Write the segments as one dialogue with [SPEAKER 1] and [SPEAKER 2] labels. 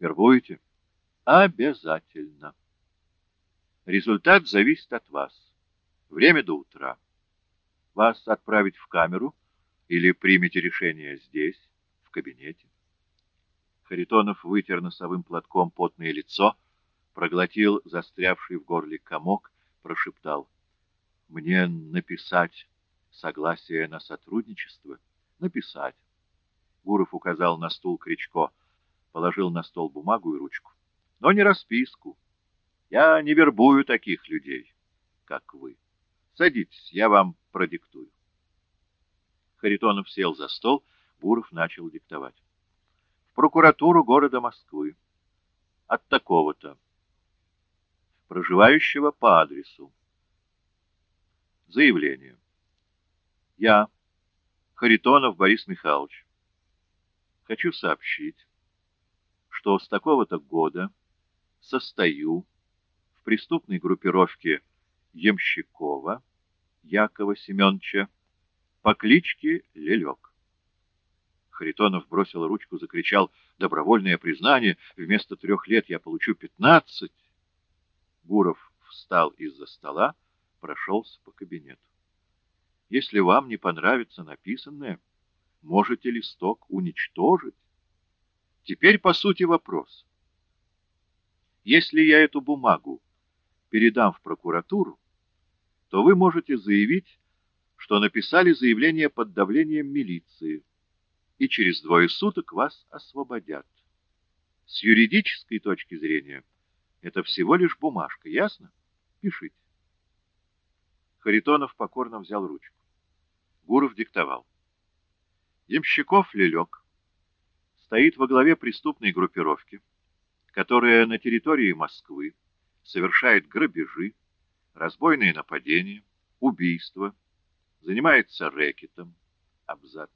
[SPEAKER 1] Вербуете? Обязательно. Результат зависит от вас. Время до утра. Вас отправить в камеру или примете решение здесь, в кабинете? Харитонов вытер носовым платком потное лицо, проглотил застрявший в горле комок, прошептал. Мне написать согласие на сотрудничество? Написать. Гуров указал на стул Кричко, положил на стол бумагу и ручку. Но не расписку. Я не вербую таких людей, как вы. Садитесь, я вам продиктую. Харитонов сел за стол, Гуров начал диктовать. В прокуратуру города Москвы. От такого-то. Проживающего по адресу. Заявление. Я, Харитонов Борис Михайлович, хочу сообщить, что с такого-то года состою в преступной группировке Ямщикова Якова Семеновича по кличке Лелек. Харитонов бросил ручку, закричал «Добровольное признание! Вместо трех лет я получу пятнадцать!» Гуров встал из-за стола, прошелся по кабинету. Если вам не понравится написанное, можете листок уничтожить. Теперь по сути вопрос. Если я эту бумагу передам в прокуратуру, то вы можете заявить, что написали заявление под давлением милиции, и через двое суток вас освободят. С юридической точки зрения это всего лишь бумажка, ясно? Пишите. Харитонов покорно взял ручку. Гуров диктовал. Ямщиков Лелек стоит во главе преступной группировки, которая на территории Москвы совершает грабежи, разбойные нападения, убийства, занимается рэкетом, абзац.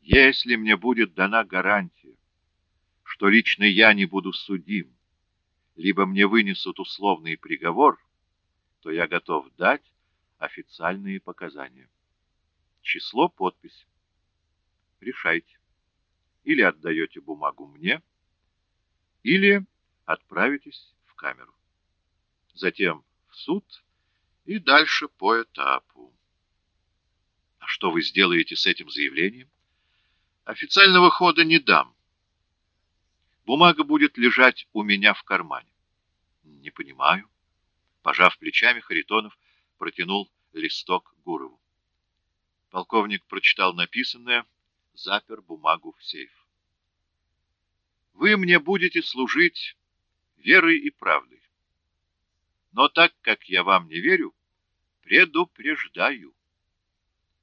[SPEAKER 1] Если мне будет дана гарантия, что лично я не буду судим, либо мне вынесут условный приговор, то я готов дать официальные показания. Число, подпись. Решайте. Или отдаете бумагу мне, или отправитесь в камеру. Затем в суд и дальше по этапу. А что вы сделаете с этим заявлением? Официального хода не дам. Бумага будет лежать у меня в кармане. Не понимаю. Пожав плечами, Харитонов протянул листок Гурову. Полковник прочитал написанное, запер бумагу в сейф. «Вы мне будете служить верой и правдой. Но так как я вам не верю, предупреждаю».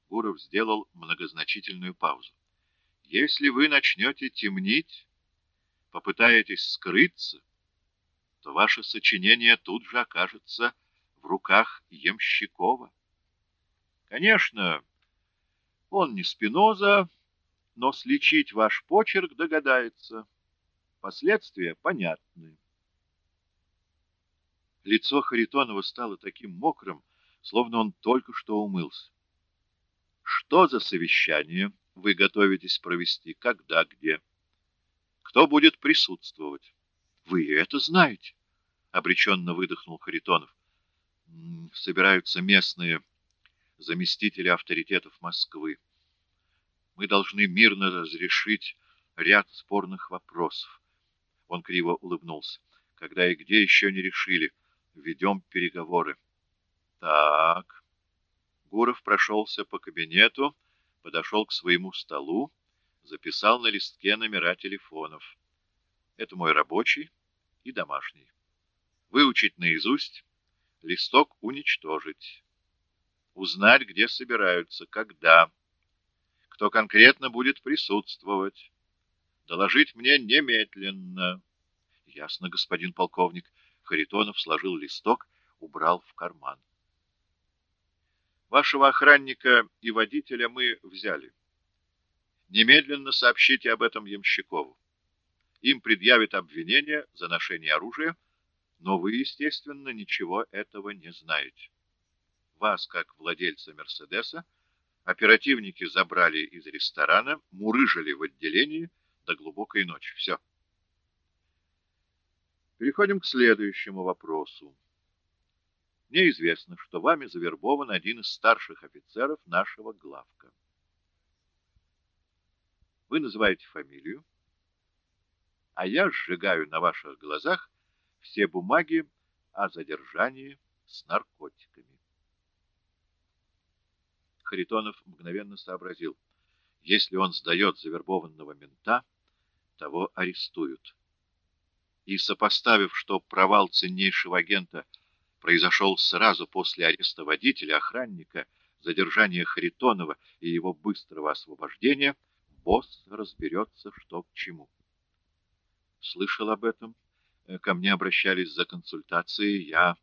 [SPEAKER 1] Гуров сделал многозначительную паузу. «Если вы начнете темнить, попытаетесь скрыться, то ваше сочинение тут же окажется в руках Емщикова. Конечно, он не Спиноза, но сличить ваш почерк догадается. Последствия понятны. Лицо Харитонова стало таким мокрым, словно он только что умылся. Что за совещание вы готовитесь провести? Когда? Где? Кто будет присутствовать? Вы это знаете, — обреченно выдохнул Харитонов. Собираются местные заместители авторитетов Москвы. Мы должны мирно разрешить ряд спорных вопросов. Он криво улыбнулся. Когда и где еще не решили, ведем переговоры. Так. Гуров прошелся по кабинету, подошел к своему столу, записал на листке номера телефонов. Это мой рабочий и домашний. Выучить наизусть, листок уничтожить. Узнать, где собираются, когда, кто конкретно будет присутствовать. Доложить мне немедленно. Ясно, господин полковник. Харитонов сложил листок, убрал в карман. Вашего охранника и водителя мы взяли. Немедленно сообщите об этом Ямщикову. Им предъявят обвинение за ношение оружия, но вы, естественно, ничего этого не знаете. Вас, как владельца «Мерседеса», оперативники забрали из ресторана, мурыжили в отделении до глубокой ночи. Все. Переходим к следующему вопросу. Мне известно, что вами завербован один из старших офицеров нашего главка. Вы называете фамилию, а я сжигаю на ваших глазах все бумаги о задержании с наркотиками. Харитонов мгновенно сообразил. Если он сдает завербованного мента, того арестуют. И, сопоставив, что провал ценнейшего агента произошел сразу после ареста водителя, охранника, задержания Харитонова и его быстрого освобождения, босс разберется, что к чему. Слышал об этом. Ко мне обращались за консультацией. Я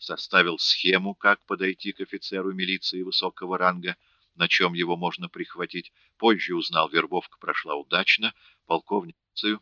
[SPEAKER 1] составил схему, как подойти к офицеру милиции высокого ранга, на чем его можно прихватить. Позже узнал, вербовка прошла удачно. Полковницу